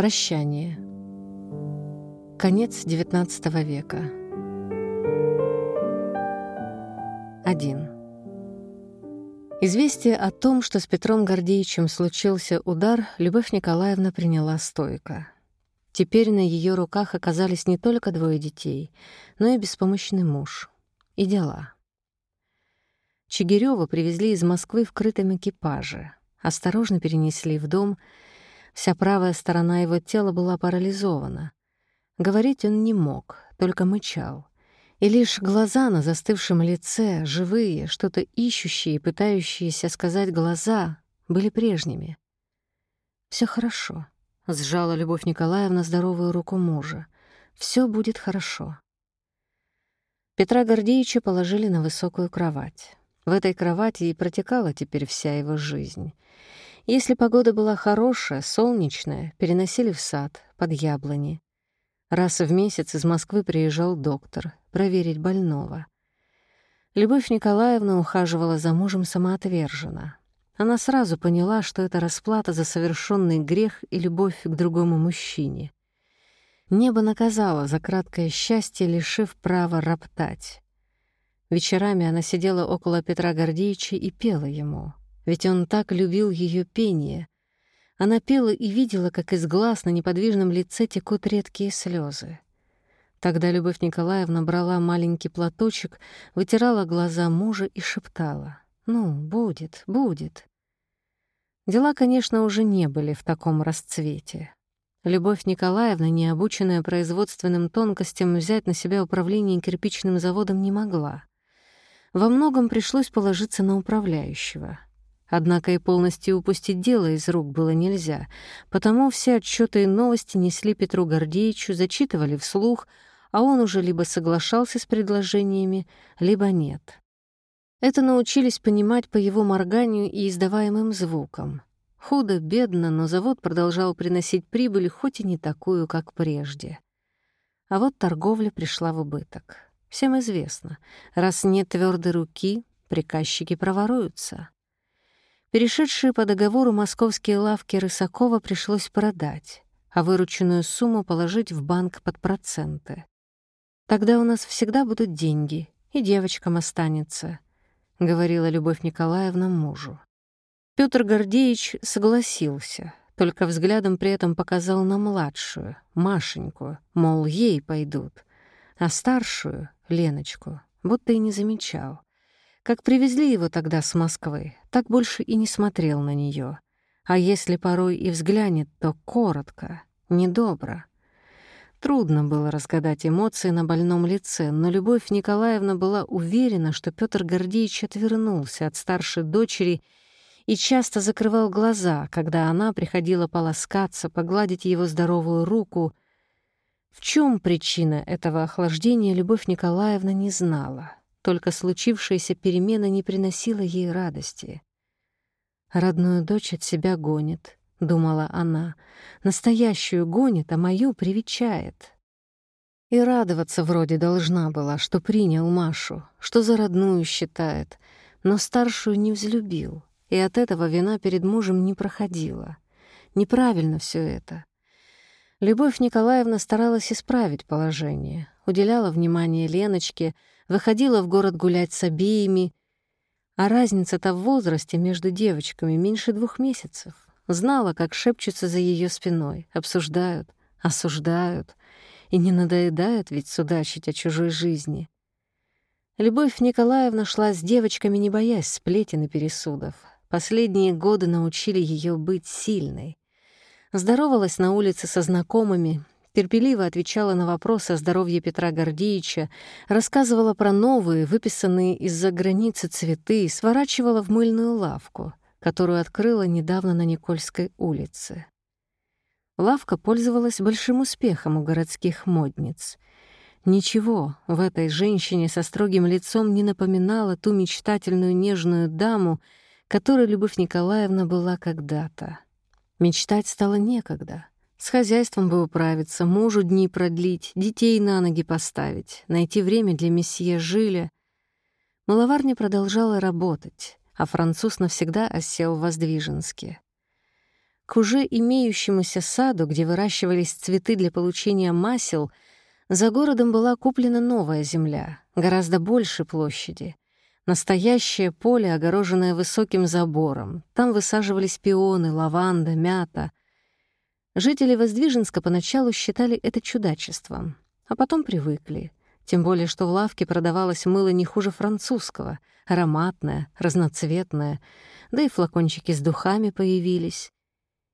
Прощание. Конец XIX века. 1. Известие о том, что с Петром Гордеевичем случился удар, Любовь Николаевна приняла стойко. Теперь на ее руках оказались не только двое детей, но и беспомощный муж. И дела. Чигирёва привезли из Москвы в крытом экипаже, осторожно перенесли в дом. Вся правая сторона его тела была парализована. Говорить он не мог, только мычал. И лишь глаза на застывшем лице, живые, что-то ищущие, пытающиеся сказать глаза, были прежними. Все хорошо», — сжала Любовь Николаевна здоровую руку мужа. Все будет хорошо». Петра Гордеевича положили на высокую кровать. В этой кровати и протекала теперь вся его жизнь. Если погода была хорошая, солнечная, переносили в сад, под яблони. Раз в месяц из Москвы приезжал доктор проверить больного. Любовь Николаевна ухаживала за мужем самоотверженно. Она сразу поняла, что это расплата за совершенный грех и любовь к другому мужчине. Небо наказало за краткое счастье, лишив права роптать. Вечерами она сидела около Петра Гордеевича и пела ему, ведь он так любил ее пение. Она пела и видела, как из глаз на неподвижном лице текут редкие слезы. Тогда Любовь Николаевна брала маленький платочек, вытирала глаза мужа и шептала. «Ну, будет, будет». Дела, конечно, уже не были в таком расцвете. Любовь Николаевна, не обученная производственным тонкостям, взять на себя управление кирпичным заводом не могла во многом пришлось положиться на управляющего. Однако и полностью упустить дело из рук было нельзя, потому все отчеты и новости несли Петру Гордеевичу, зачитывали вслух, а он уже либо соглашался с предложениями, либо нет. Это научились понимать по его морганию и издаваемым звукам. Худо-бедно, но завод продолжал приносить прибыль, хоть и не такую, как прежде. А вот торговля пришла в убыток. Всем известно, раз нет твердой руки, приказчики проворуются. Перешедшие по договору московские лавки Рысакова пришлось продать, а вырученную сумму положить в банк под проценты. «Тогда у нас всегда будут деньги, и девочкам останется», — говорила Любовь Николаевна мужу. Петр Гордеевич согласился, только взглядом при этом показал на младшую, Машеньку, мол, ей пойдут, а старшую Леночку, будто и не замечал. Как привезли его тогда с Москвы, так больше и не смотрел на нее. А если порой и взглянет, то коротко, недобро. Трудно было разгадать эмоции на больном лице, но Любовь Николаевна была уверена, что Петр Гордеевич отвернулся от старшей дочери и часто закрывал глаза, когда она приходила полоскаться, погладить его здоровую руку — в чем причина этого охлаждения, Любовь Николаевна не знала. Только случившаяся перемена не приносила ей радости. «Родную дочь от себя гонит», — думала она. «Настоящую гонит, а мою привечает». И радоваться вроде должна была, что принял Машу, что за родную считает, но старшую не взлюбил, и от этого вина перед мужем не проходила. Неправильно все это. Любовь Николаевна старалась исправить положение, уделяла внимание Леночке, выходила в город гулять с обеими. А разница-то в возрасте между девочками меньше двух месяцев. Знала, как шепчутся за ее спиной, обсуждают, осуждают. И не надоедают ведь судачить о чужой жизни. Любовь Николаевна шла с девочками, не боясь сплетен и пересудов. Последние годы научили ее быть сильной. Здоровалась на улице со знакомыми, терпеливо отвечала на вопросы о здоровье Петра Гордеевича, рассказывала про новые, выписанные из-за границы цветы, сворачивала в мыльную лавку, которую открыла недавно на Никольской улице. Лавка пользовалась большим успехом у городских модниц. Ничего в этой женщине со строгим лицом не напоминало ту мечтательную нежную даму, которой Любовь Николаевна была когда-то. Мечтать стало некогда. С хозяйством бы управиться, мужу дни продлить, детей на ноги поставить, найти время для месье Жиля. Маловарня продолжала работать, а француз навсегда осел в Воздвиженске. К уже имеющемуся саду, где выращивались цветы для получения масел, за городом была куплена новая земля, гораздо больше площади. Настоящее поле, огороженное высоким забором. Там высаживались пионы, лаванда, мята. Жители Воздвиженска поначалу считали это чудачеством, а потом привыкли. Тем более, что в лавке продавалось мыло не хуже французского, ароматное, разноцветное, да и флакончики с духами появились.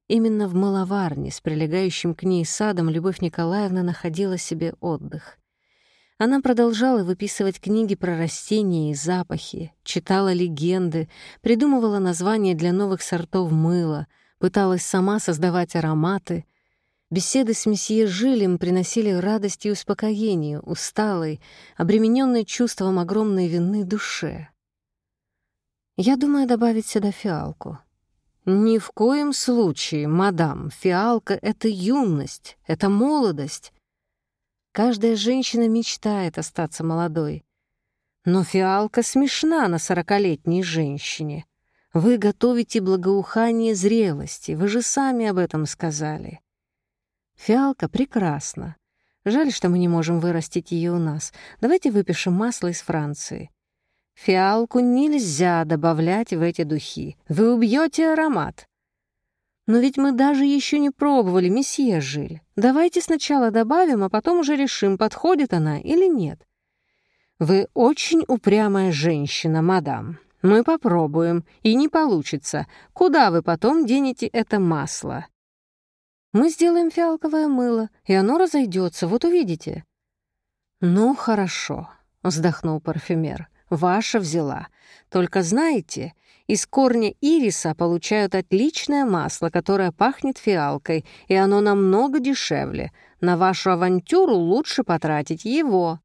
Именно в маловарне с прилегающим к ней садом Любовь Николаевна находила себе отдых. Она продолжала выписывать книги про растения и запахи, читала легенды, придумывала названия для новых сортов мыла, пыталась сама создавать ароматы. Беседы с месье Жилем приносили радость и успокоение усталой, обремененной чувством огромной вины душе. Я думаю добавить сюда фиалку. Ни в коем случае, мадам, фиалка — это юность, это молодость, Каждая женщина мечтает остаться молодой. Но фиалка смешна на сорокалетней женщине. Вы готовите благоухание зрелости, вы же сами об этом сказали. Фиалка прекрасна. Жаль, что мы не можем вырастить ее у нас. Давайте выпишем масло из Франции. Фиалку нельзя добавлять в эти духи. Вы убьете аромат. Но ведь мы даже еще не пробовали, месье Жиль. Давайте сначала добавим, а потом уже решим, подходит она или нет. Вы очень упрямая женщина, мадам. Мы попробуем, и не получится. Куда вы потом денете это масло? Мы сделаем фиалковое мыло, и оно разойдется, вот увидите. Ну, хорошо, вздохнул парфюмер. Ваша взяла. Только знаете, из корня ириса получают отличное масло, которое пахнет фиалкой, и оно намного дешевле. На вашу авантюру лучше потратить его.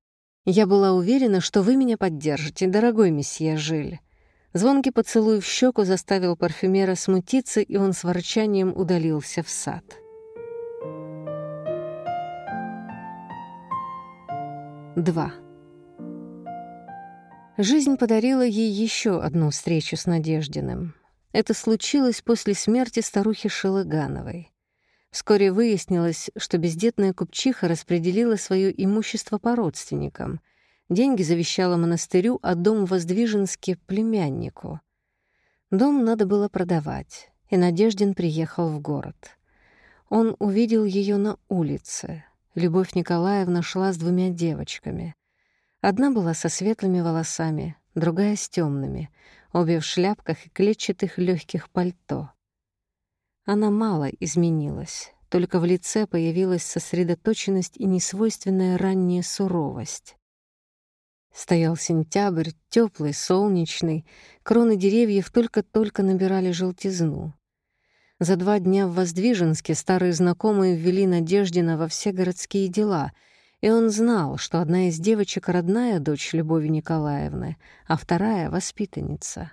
Я была уверена, что вы меня поддержите, дорогой месье Жиль. Звонкий поцелуй в щеку заставил парфюмера смутиться, и он с ворчанием удалился в сад. Два. Жизнь подарила ей еще одну встречу с Надеждиным. Это случилось после смерти старухи Шелыгановой. Вскоре выяснилось, что бездетная купчиха распределила свое имущество по родственникам. Деньги завещала монастырю, а дом воздвиженске — племяннику. Дом надо было продавать, и Надеждин приехал в город. Он увидел ее на улице. Любовь Николаевна шла с двумя девочками. Одна была со светлыми волосами, другая — с темными, обе в шляпках и клетчатых легких пальто. Она мало изменилась, только в лице появилась сосредоточенность и несвойственная ранняя суровость. Стоял сентябрь, теплый, солнечный, кроны деревьев только-только набирали желтизну. За два дня в Воздвиженске старые знакомые ввели Надеждина во все городские дела — и он знал, что одна из девочек — родная дочь Любови Николаевны, а вторая — воспитанница.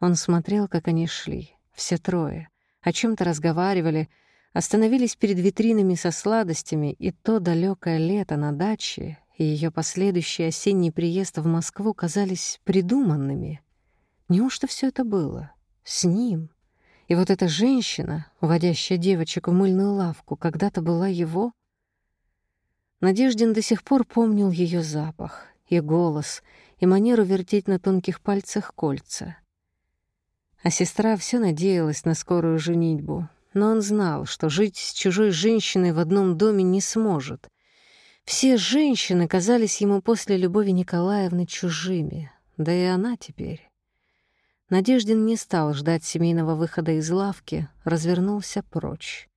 Он смотрел, как они шли, все трое, о чем то разговаривали, остановились перед витринами со сладостями, и то далекое лето на даче и ее последующий осенний приезд в Москву казались придуманными. Неужто все это было? С ним? И вот эта женщина, уводящая девочек в мыльную лавку, когда-то была его? Надеждин до сих пор помнил ее запах, и голос, и манеру вертеть на тонких пальцах кольца. А сестра все надеялась на скорую женитьбу, но он знал, что жить с чужой женщиной в одном доме не сможет. Все женщины казались ему после Любови Николаевны чужими, да и она теперь. Надеждин не стал ждать семейного выхода из лавки, развернулся прочь.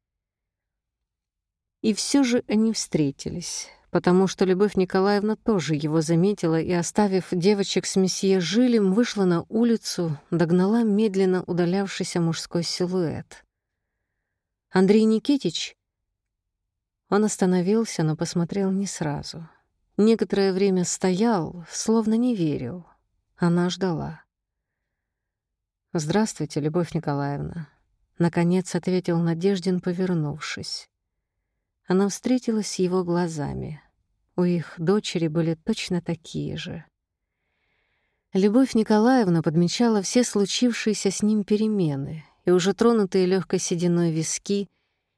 И все же они встретились, потому что Любовь Николаевна тоже его заметила и, оставив девочек с месье Жилем, вышла на улицу, догнала медленно удалявшийся мужской силуэт. «Андрей Никитич?» Он остановился, но посмотрел не сразу. Некоторое время стоял, словно не верил. Она ждала. «Здравствуйте, Любовь Николаевна», — наконец ответил Надеждин, повернувшись. Она встретилась с его глазами. У их дочери были точно такие же. Любовь Николаевна подмечала все случившиеся с ним перемены и уже тронутые легкой сединой виски,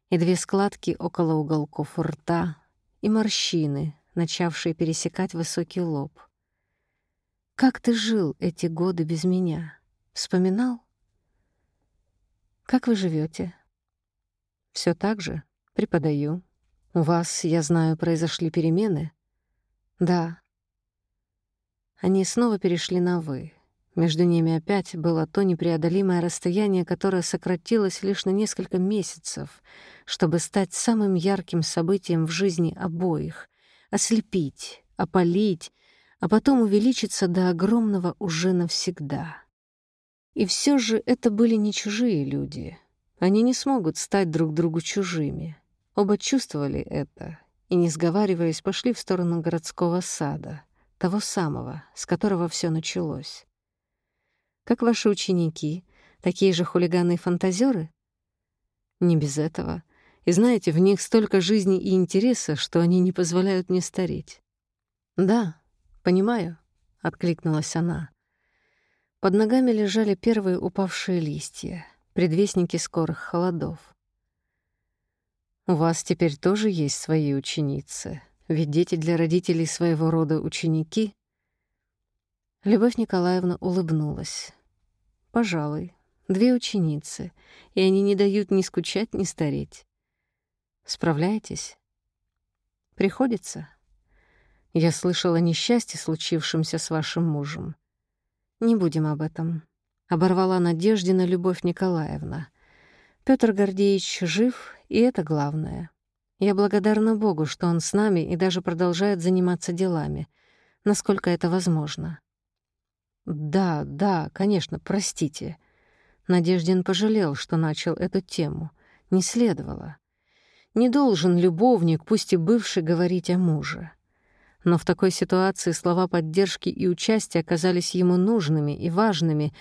и две складки около уголков рта, и морщины, начавшие пересекать высокий лоб. Как ты жил эти годы без меня? Вспоминал? Как вы живете? Все так же. Преподаю. У вас, я знаю, произошли перемены? Да. Они снова перешли на «вы». Между ними опять было то непреодолимое расстояние, которое сократилось лишь на несколько месяцев, чтобы стать самым ярким событием в жизни обоих, ослепить, опалить, а потом увеличиться до огромного уже навсегда. И все же это были не чужие люди. Они не смогут стать друг другу чужими. Оба чувствовали это и, не сговариваясь, пошли в сторону городского сада, того самого, с которого все началось. «Как ваши ученики? Такие же хулиганы и фантазеры?» «Не без этого. И знаете, в них столько жизни и интереса, что они не позволяют мне стареть». «Да, понимаю», — откликнулась она. Под ногами лежали первые упавшие листья, предвестники скорых холодов. У вас теперь тоже есть свои ученицы, ведь дети для родителей своего рода ученики. Любовь Николаевна улыбнулась. Пожалуй, две ученицы, и они не дают ни скучать, ни стареть. Справляетесь? Приходится? Я слышала несчастье, случившемся с вашим мужем. Не будем об этом. Оборвала Надеждина Любовь Николаевна. Петр Гордеевич жив, и это главное. Я благодарна Богу, что он с нами и даже продолжает заниматься делами, насколько это возможно. Да, да, конечно, простите. Надеждин пожалел, что начал эту тему. Не следовало. Не должен любовник, пусть и бывший, говорить о муже. Но в такой ситуации слова поддержки и участия оказались ему нужными и важными,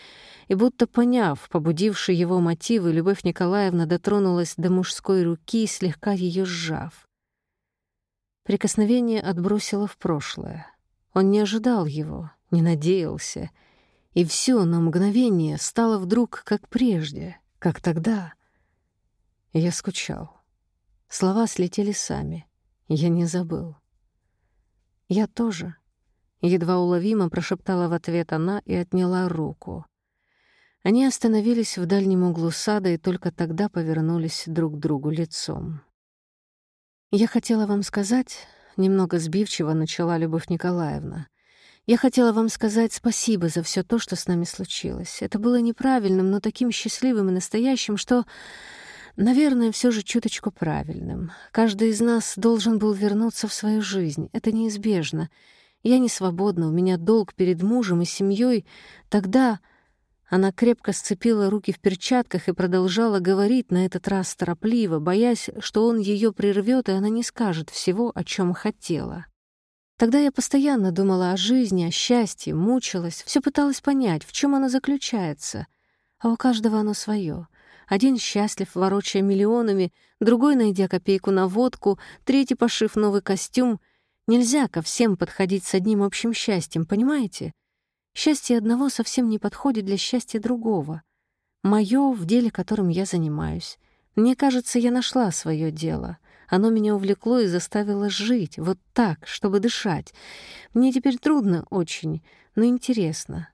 и будто поняв побудившие его мотивы, Любовь Николаевна дотронулась до мужской руки, слегка ее сжав. Прикосновение отбросило в прошлое. Он не ожидал его, не надеялся, и все на мгновение стало вдруг как прежде, как тогда. Я скучал. Слова слетели сами. Я не забыл. «Я тоже», — едва уловимо прошептала в ответ она и отняла руку. Они остановились в дальнем углу сада и только тогда повернулись друг к другу лицом. «Я хотела вам сказать...» — немного сбивчиво начала Любовь Николаевна. «Я хотела вам сказать спасибо за все то, что с нами случилось. Это было неправильным, но таким счастливым и настоящим, что Наверное, все же чуточку правильным. Каждый из нас должен был вернуться в свою жизнь. Это неизбежно. Я не свободна, у меня долг перед мужем и семьей. Тогда она крепко сцепила руки в перчатках и продолжала говорить на этот раз торопливо, боясь, что он ее прервет, и она не скажет всего, о чем хотела. Тогда я постоянно думала о жизни, о счастье, мучилась, все пыталась понять, в чем оно заключается. А у каждого оно свое. Один счастлив, ворочая миллионами, другой, найдя копейку на водку, третий, пошив новый костюм. Нельзя ко всем подходить с одним общим счастьем, понимаете? Счастье одного совсем не подходит для счастья другого. Моё в деле, которым я занимаюсь. Мне кажется, я нашла свое дело. Оно меня увлекло и заставило жить, вот так, чтобы дышать. Мне теперь трудно очень, но интересно.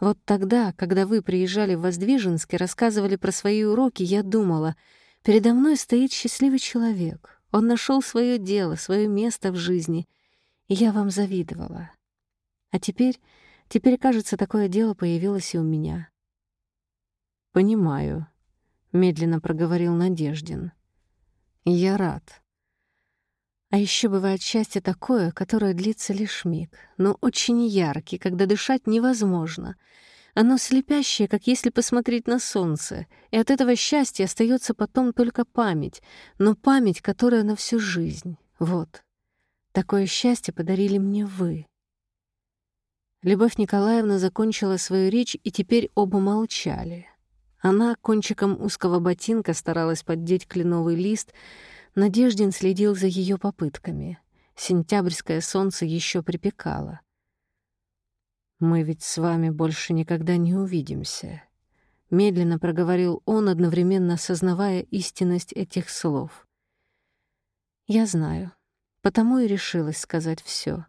Вот тогда, когда вы приезжали в Воздвиженск и рассказывали про свои уроки, я думала, передо мной стоит счастливый человек. Он нашел свое дело, свое место в жизни, и я вам завидовала. А теперь, теперь, кажется, такое дело появилось и у меня. «Понимаю», — медленно проговорил Надеждин. «Я рад. А еще бывает счастье такое, которое длится лишь миг, но очень яркий, когда дышать невозможно. Оно слепящее, как если посмотреть на солнце, и от этого счастья остается потом только память, но память, которая на всю жизнь. Вот. Такое счастье подарили мне вы. Любовь Николаевна закончила свою речь, и теперь оба молчали. Она кончиком узкого ботинка старалась поддеть кленовый лист, Надеждин следил за ее попытками. Сентябрьское солнце еще припекало. «Мы ведь с вами больше никогда не увидимся», — медленно проговорил он, одновременно осознавая истинность этих слов. Я знаю, потому и решилась сказать все.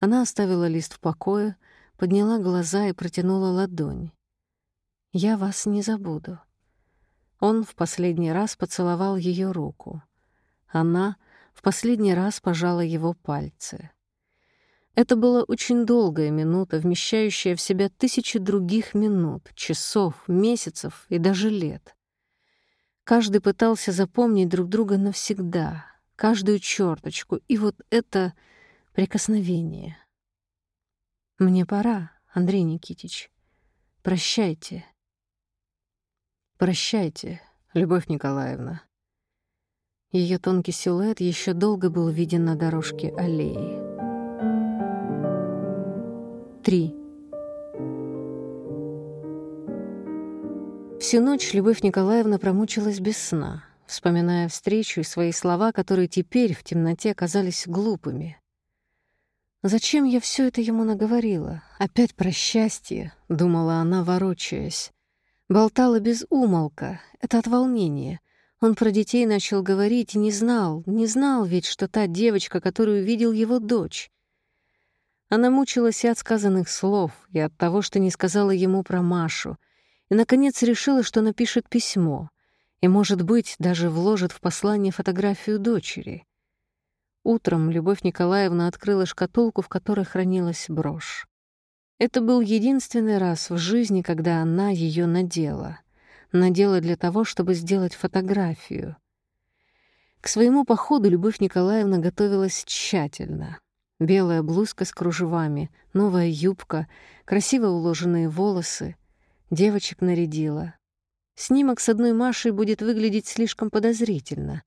Она оставила лист в покое, подняла глаза и протянула ладонь. «Я вас не забуду». Он в последний раз поцеловал ее руку. Она в последний раз пожала его пальцы. Это была очень долгая минута, вмещающая в себя тысячи других минут, часов, месяцев и даже лет. Каждый пытался запомнить друг друга навсегда, каждую черточку, и вот это прикосновение. «Мне пора, Андрей Никитич. Прощайте». «Прощайте, Любовь Николаевна». Ее тонкий силуэт еще долго был виден на дорожке аллеи. 3. Всю ночь Любовь Николаевна промучилась без сна, вспоминая встречу и свои слова, которые теперь в темноте казались глупыми. «Зачем я все это ему наговорила? Опять про счастье», — думала она, ворочаясь. Болтала без умолка. Это от волнения. Он про детей начал говорить и не знал, не знал ведь, что та девочка, которую видел его дочь. Она мучилась и от сказанных слов, и от того, что не сказала ему про Машу, и, наконец, решила, что напишет письмо, и, может быть, даже вложит в послание фотографию дочери. Утром Любовь Николаевна открыла шкатулку, в которой хранилась брошь. Это был единственный раз в жизни, когда она ее надела. Надела для того, чтобы сделать фотографию. К своему походу Любовь Николаевна готовилась тщательно. Белая блузка с кружевами, новая юбка, красиво уложенные волосы. Девочек нарядила. Снимок с одной Машей будет выглядеть слишком подозрительно.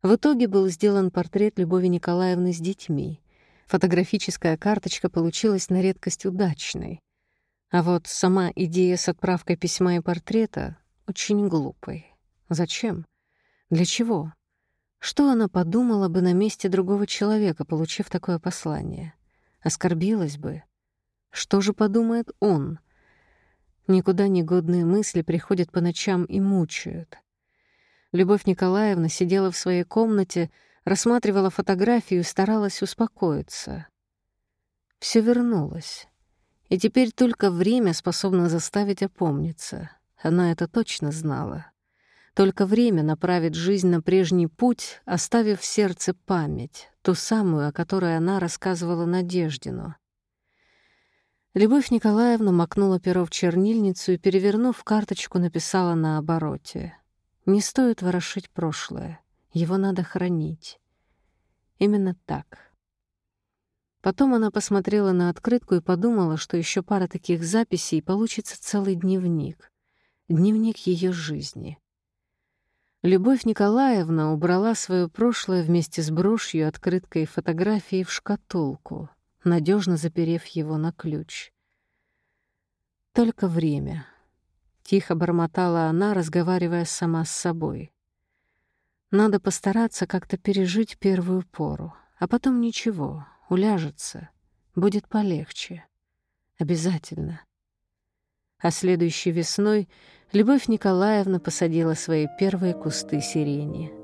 В итоге был сделан портрет Любови Николаевны с детьми. Фотографическая карточка получилась на редкость удачной. А вот сама идея с отправкой письма и портрета очень глупой. Зачем? Для чего? Что она подумала бы на месте другого человека, получив такое послание? Оскорбилась бы? Что же подумает он? Никуда негодные мысли приходят по ночам и мучают. Любовь Николаевна сидела в своей комнате, рассматривала фотографию и старалась успокоиться. Все вернулось. И теперь только время способно заставить опомниться. Она это точно знала. Только время направит жизнь на прежний путь, оставив в сердце память, ту самую, о которой она рассказывала Надеждину. Любовь Николаевна макнула перо в чернильницу и, перевернув карточку, написала на обороте — не стоит ворошить прошлое, его надо хранить. Именно так. Потом она посмотрела на открытку и подумала, что еще пара таких записей, получится целый дневник. Дневник ее жизни. Любовь Николаевна убрала свое прошлое вместе с брошью, открыткой и фотографией в шкатулку, надежно заперев его на ключ. Только время — Тихо бормотала она, разговаривая сама с собой. Надо постараться как-то пережить первую пору, а потом ничего, уляжется, будет полегче. Обязательно. А следующей весной Любовь Николаевна посадила свои первые кусты сирени —